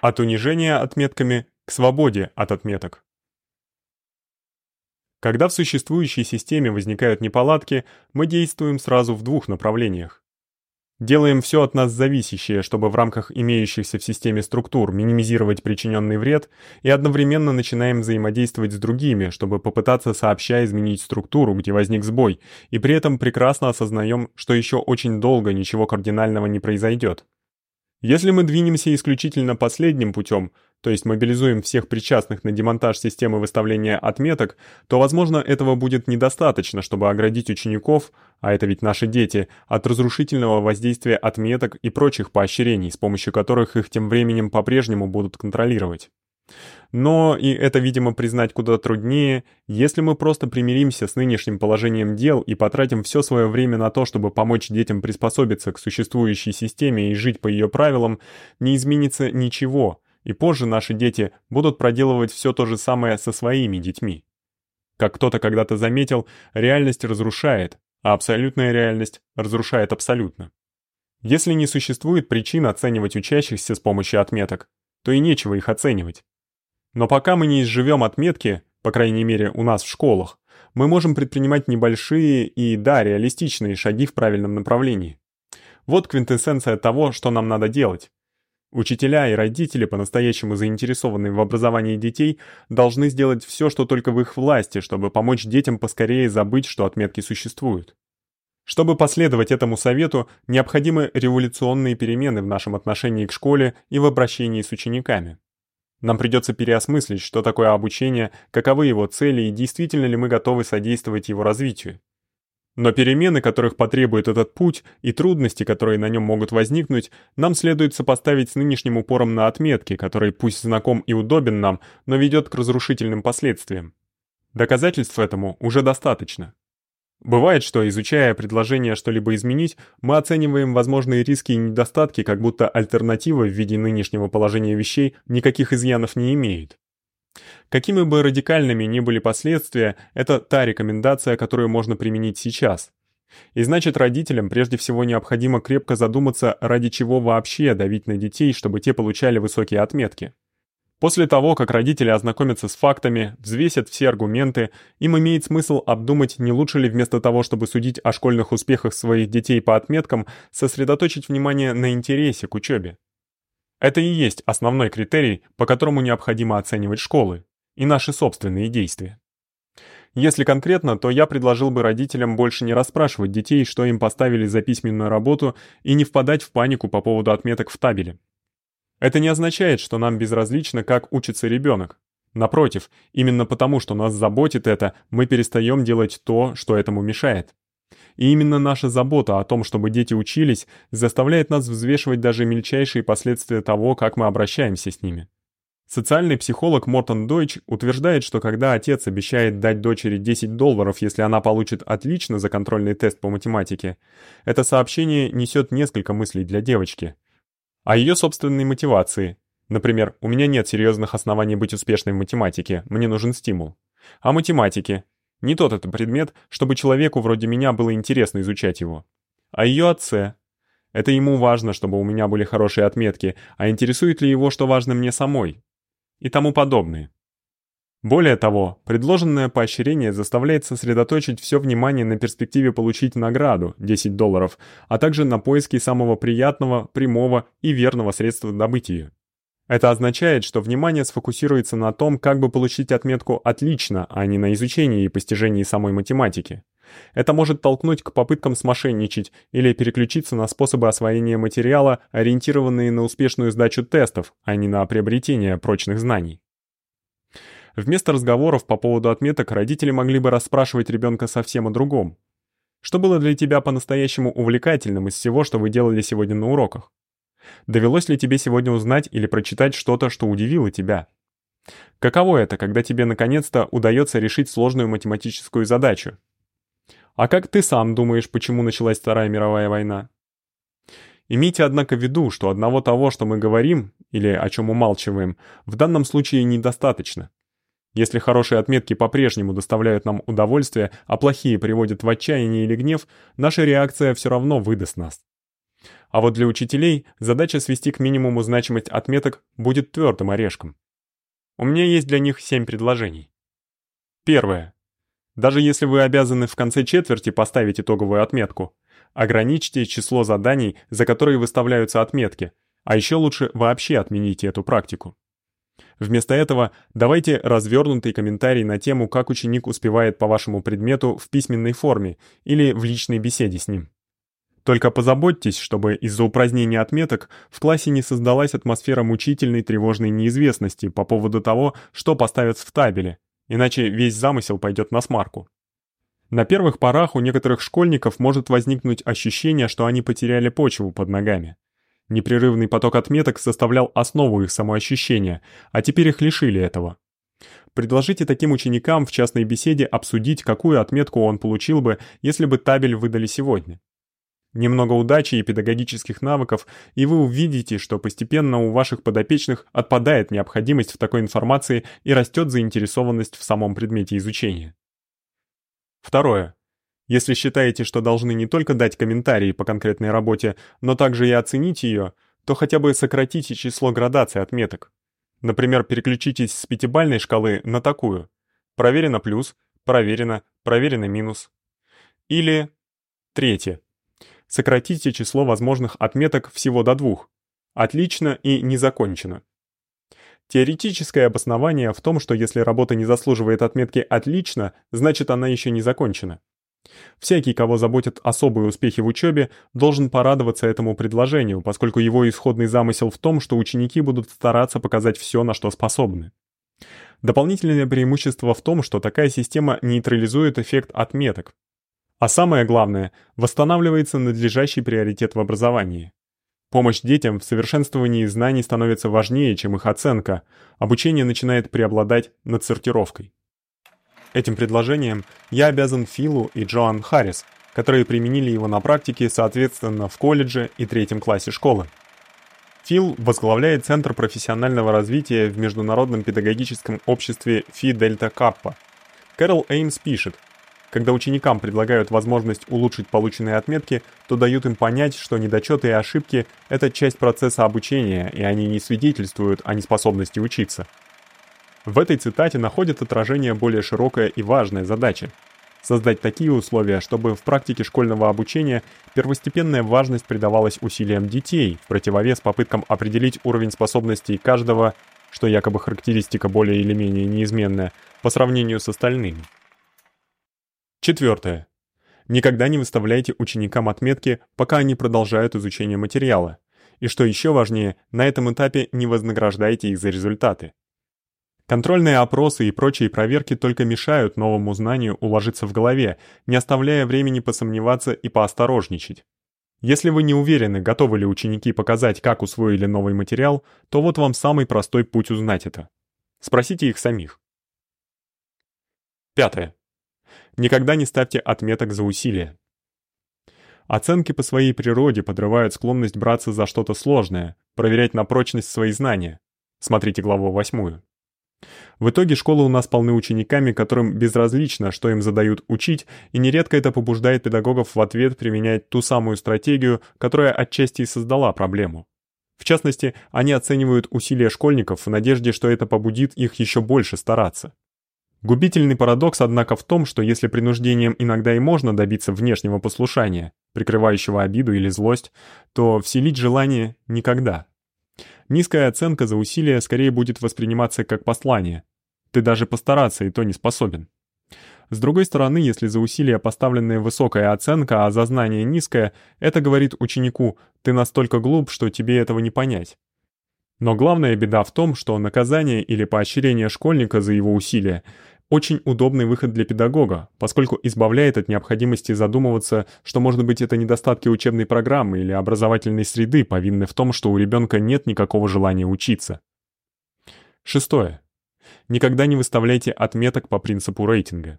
От унижения отметками к свободе от отметок. Когда в существующей системе возникают неполадки, мы действуем сразу в двух направлениях. Делаем все от нас зависящее, чтобы в рамках имеющихся в системе структур минимизировать причиненный вред, и одновременно начинаем взаимодействовать с другими, чтобы попытаться сообща изменить структуру, где возник сбой, и при этом прекрасно осознаем, что еще очень долго ничего кардинального не произойдет. Если мы двинемся исключительно последним путем, то есть мобилизуем всех причастных на демонтаж системы выставления отметок, то, возможно, этого будет недостаточно, чтобы оградить учеников, а это ведь наши дети, от разрушительного воздействия отметок и прочих поощрений, с помощью которых их тем временем по-прежнему будут контролировать. Но, и это, видимо, признать куда труднее, если мы просто примиримся с нынешним положением дел и потратим все свое время на то, чтобы помочь детям приспособиться к существующей системе и жить по ее правилам, не изменится ничего, и позже наши дети будут проделывать все то же самое со своими детьми. Как кто-то когда-то заметил, реальность разрушает, а абсолютная реальность разрушает абсолютно. Если не существует причин оценивать учащихся с помощью отметок, то и нечего их оценивать. Но пока мы не изживем отметки, по крайней мере у нас в школах, мы можем предпринимать небольшие и, да, реалистичные шаги в правильном направлении. Вот квинтэссенция того, что нам надо делать. Учителя и родители, по-настоящему заинтересованные в образовании детей, должны сделать все, что только в их власти, чтобы помочь детям поскорее забыть, что отметки существуют. Чтобы последовать этому совету, необходимы революционные перемены в нашем отношении к школе и в обращении с учениками. Нам придется переосмыслить, что такое обучение, каковы его цели и действительно ли мы готовы содействовать его развитию. Но перемены, которых потребует этот путь, и трудности, которые на нем могут возникнуть, нам следует сопоставить с нынешним упором на отметки, который пусть знаком и удобен нам, но ведет к разрушительным последствиям. Доказательств этому уже достаточно. Бывает, что изучая предложение что-либо изменить, мы оцениваем возможные риски и недостатки, как будто альтернатива в виде нынешнего положения вещей никаких изъянов не имеет. Какими бы радикальными ни были последствия, это та рекомендация, которую можно применить сейчас. И значит, родителям прежде всего необходимо крепко задуматься, ради чего вообще давить на детей, чтобы те получали высокие отметки. После того, как родители ознакомятся с фактами, взвесят все аргументы, им имеет смысл обдумать, не лучше ли вместо того, чтобы судить о школьных успехах своих детей по отметкам, сосредоточить внимание на интересе к учебе. Это и есть основной критерий, по которому необходимо оценивать школы и наши собственные действия. Если конкретно, то я предложил бы родителям больше не расспрашивать детей, что им поставили за письменную работу, и не впадать в панику по поводу отметок в табеле. Это не означает, что нам безразлично, как учится ребенок. Напротив, именно потому, что нас заботит это, мы перестаем делать то, что этому мешает. И именно наша забота о том, чтобы дети учились, заставляет нас взвешивать даже мельчайшие последствия того, как мы обращаемся с ними. Социальный психолог Мортон Дойч утверждает, что когда отец обещает дать дочери 10 долларов, если она получит отлично за контрольный тест по математике, это сообщение несет несколько мыслей для девочки – о ее собственной мотивации. Например, у меня нет серьезных оснований быть успешной в математике, мне нужен стимул. О математике. Не тот это предмет, чтобы человеку вроде меня было интересно изучать его. О ее отце. Это ему важно, чтобы у меня были хорошие отметки, а интересует ли его, что важно мне самой? И тому подобное. Более того, предложенное поощрение заставляет сосредоточить все внимание на перспективе получить награду 10 долларов, а также на поиске самого приятного, прямого и верного средства добыть ее. Это означает, что внимание сфокусируется на том, как бы получить отметку отлично, а не на изучении и постижении самой математики. Это может толкнуть к попыткам смошенничать или переключиться на способы освоения материала, ориентированные на успешную сдачу тестов, а не на приобретение прочных знаний. Вместо разговоров по поводу отметок родители могли бы расспрашивать ребенка совсем о другом. Что было для тебя по-настоящему увлекательным из всего, что вы делали сегодня на уроках? Довелось ли тебе сегодня узнать или прочитать что-то, что удивило тебя? Каково это, когда тебе наконец-то удается решить сложную математическую задачу? А как ты сам думаешь, почему началась Вторая мировая война? Имейте однако в виду, что одного того, что мы говорим или о чем умалчиваем, в данном случае недостаточно. Если хорошие отметки по-прежнему доставляют нам удовольствие, а плохие приводят в отчаяние или гнев, наша реакция все равно выдаст нас. А вот для учителей задача свести к минимуму значимость отметок будет твёрдым орешком. У меня есть для них 7 предложений. Первое. Даже если вы обязаны в конце четверти поставить итоговую отметку, ограничьте число заданий, за которые выставляются отметки, а ещё лучше вообще отмените эту практику. Вместо этого давайте развернутый комментарий на тему, как ученик успевает по вашему предмету в письменной форме или в личной беседе с ним. Только позаботьтесь, чтобы из-за упразднения отметок в классе не создалась атмосфера мучительной тревожной неизвестности по поводу того, что поставят в табеле, иначе весь замысел пойдет на смарку. На первых порах у некоторых школьников может возникнуть ощущение, что они потеряли почву под ногами. Непрерывный поток отметок составлял основу их самоощущения, а теперь их лишили этого. Предложите таким ученикам в частной беседе обсудить, какую отметку он получил бы, если бы табель выдали сегодня. Немного удачи и педагогических навыков, и вы увидите, что постепенно у ваших подопечных отпадает необходимость в такой информации и растет заинтересованность в самом предмете изучения. Второе. Если считаете, что должны не только дать комментарии по конкретной работе, но также и оценить её, то хотя бы сократите число градаций отметок. Например, переключитесь с пятибалльной шкалы на такую: проверено плюс, проверено, проверено минус. Или третье. Сократите число возможных отметок всего до двух. Отлично и не закончено. Теоретическое обоснование в том, что если работа не заслуживает отметки отлично, значит она ещё не закончена. Всякий, кого заботят особые успехи в учёбе, должен порадоваться этому предложению, поскольку его исходный замысел в том, что ученики будут стараться показать всё, на что способны. Дополнительное преимущество в том, что такая система нейтрализует эффект отметок. А самое главное, восстанавливается надлежащий приоритет в образовании. Помощь детям в совершенствовании знаний становится важнее, чем их оценка. Обучение начинает преобладать над сортировкой. Этим предложением я обязан Филу и Джоан Харрис, которые применили его на практике, соответственно, в колледже и третьем классе школы. Фил возглавляет Центр профессионального развития в Международном педагогическом обществе Фи Дельта Каппа. Кэрол Эймс пишет: когда ученикам предлагают возможность улучшить полученные отметки, то дают им понять, что недочёты и ошибки это часть процесса обучения, и они не свидетельствуют о неспособности учиться. В этой цитате находит отражение более широкая и важная задача создать такие условия, чтобы в практике школьного обучения первостепенная важность придавалась усилиям детей, в противовес попыткам определить уровень способностей каждого, что якобы характеристика более или менее неизменная, по сравнению с остальными. Четвёртое. Никогда не выставляйте ученикам отметки, пока они продолжают изучение материала. И что ещё важнее, на этом этапе не вознаграждайте их за результаты. Контрольные опросы и прочие проверки только мешают новому знанию уложиться в голове, не оставляя времени посомневаться и поосторожничать. Если вы не уверены, готовы ли ученики показать, как усвоили новый материал, то вот вам самый простой путь узнать это. Спросите их самих. Пятое. Никогда не ставьте отметок за усилия. Оценки по своей природе подрывают склонность браться за что-то сложное, проверять на прочность свои знания. Смотрите главу 8. В итоге школы у нас полны учениками, которым безразлично, что им задают учить, и нередко это побуждает педагогов в ответ применять ту самую стратегию, которая отчасти и создала проблему. В частности, они оценивают усилия школьников в надежде, что это побудит их ещё больше стараться. Губительный парадокс, однако, в том, что если принуждением иногда и можно добиться внешнего послушания, прикрывающего обиду или злость, то вселить желание никогда. Низкая оценка за усилия скорее будет восприниматься как послание. Ты даже постараться и то не способен. С другой стороны, если за усилия поставленная высокая оценка, а за знание низкая, это говорит ученику: ты настолько глуп, что тебе этого не понять. Но главная беда в том, что наказание или поощрение школьника за его усилия очень удобный выход для педагога, поскольку избавляет от необходимости задумываться, что может быть это недостатки учебной программы или образовательной среды повинны в том, что у ребёнка нет никакого желания учиться. Шестое. Никогда не выставляйте отметок по принципу рейтинга.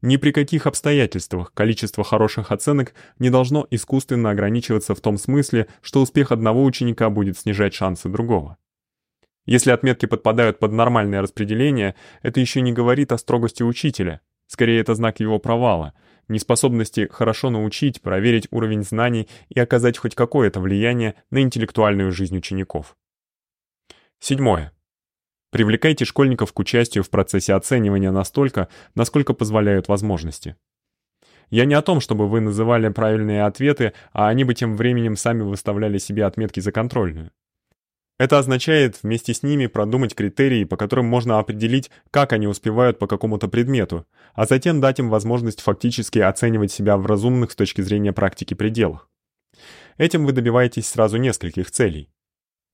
Ни при каких обстоятельствах количество хороших оценок не должно искусственно ограничиваться в том смысле, что успех одного ученика будет снижать шансы другого. Если отметки подпадают под нормальное распределение, это ещё не говорит о строгости учителя. Скорее это знак его провала. неспособности хорошо научить, проверить уровень знаний и оказать хоть какое-то влияние на интеллектуальную жизнь учеников. Седьмое. Привлекайте школьников к участию в процессе оценивания настолько, насколько позволяют возможности. Я не о том, чтобы вы называли правильные ответы, а они бы тем временем сами выставляли себе отметки за контрольную. Это означает вместе с ними продумать критерии, по которым можно определить, как они успевают по какому-то предмету, а затем дать им возможность фактически оценивать себя в разумных с точки зрения практики пределах. Этим вы добиваетесь сразу нескольких целей.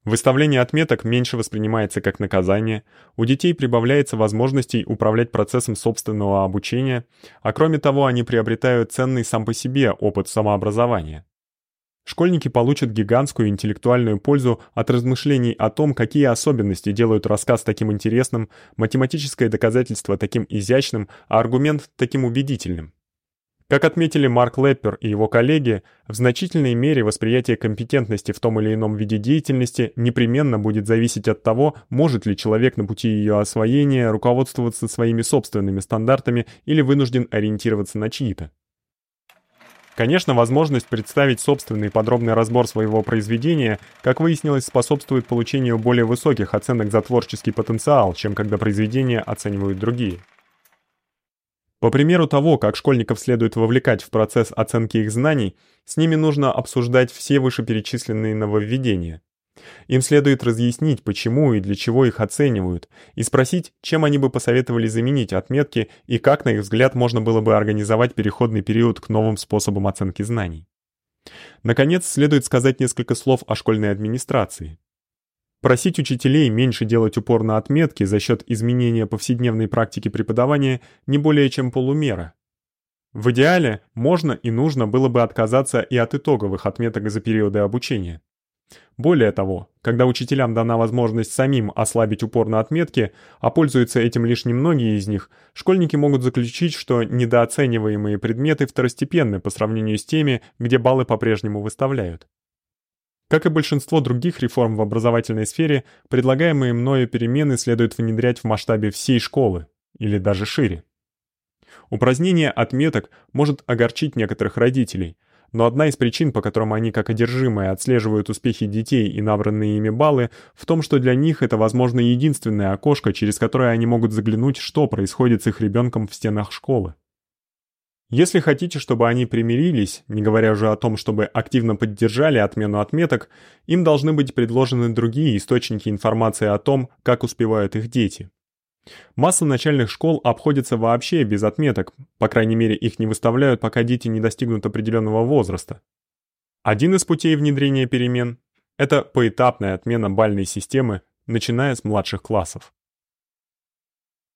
Выставление отметок меньше воспринимается как наказание, у детей прибавляется возможностей управлять процессом собственного обучения, а кроме того, они приобретают ценный сам по себе опыт самообразования. Школьники получат гигантскую интеллектуальную пользу от размышлений о том, какие особенности делают рассказ таким интересным, математическое доказательство таким изящным, а аргумент таким убедительным. Как отметили Марк Леппер и его коллеги, в значительной мере восприятие компетентности в том или ином виде деятельности непременно будет зависеть от того, может ли человек на пути её освоения руководствоваться своими собственными стандартами или вынужден ориентироваться на чьи-то. Конечно, возможность представить собственный подробный разбор своего произведения, как выяснилось, способствует получению более высоких оценок за творческий потенциал, чем когда произведения оценивают другие. По примеру того, как школьников следует вовлекать в процесс оценки их знаний, с ними нужно обсуждать все вышеперечисленные нововведения. Им следует разъяснить, почему и для чего их оценивают, и спросить, чем они бы посоветовали заменить отметки и как, на их взгляд, можно было бы организовать переходный период к новым способам оценки знаний. Наконец, следует сказать несколько слов о школьной администрации. Просить учителей меньше делать упор на отметки за счёт изменения повседневной практики преподавания не более чем полумера. В идеале можно и нужно было бы отказаться и от итоговых отметок за периоды обучения. Более того, когда учителям дана возможность самим ослабить упор на отметки, а пользуются этим лишь немногие из них, школьники могут заключить, что недооцениваемые предметы второстепенны по сравнению с теми, где баллы по-прежнему выставляют. Как и большинство других реформ в образовательной сфере, предлагаемые мною перемены следует внедрять в масштабе всей школы или даже шире. Упразднение отметок может огорчить некоторых родителей, но одна из причин, по которым они как одержимые отслеживают успехи детей и набранные ими баллы, в том, что для них это, возможно, единственное окошко, через которое они могут заглянуть, что происходит с их ребёнком в стенах школы. Если хотите, чтобы они примирились, не говоря уже о том, чтобы активно поддержали отмену отметок, им должны быть предложены другие источники информации о том, как успевают их дети. Масса начальных школ обходится вообще без отметок, по крайней мере, их не выставляют, пока дети не достигнут определенного возраста. Один из путей внедрения перемен это поэтапная отмена бальной системы, начиная с младших классов.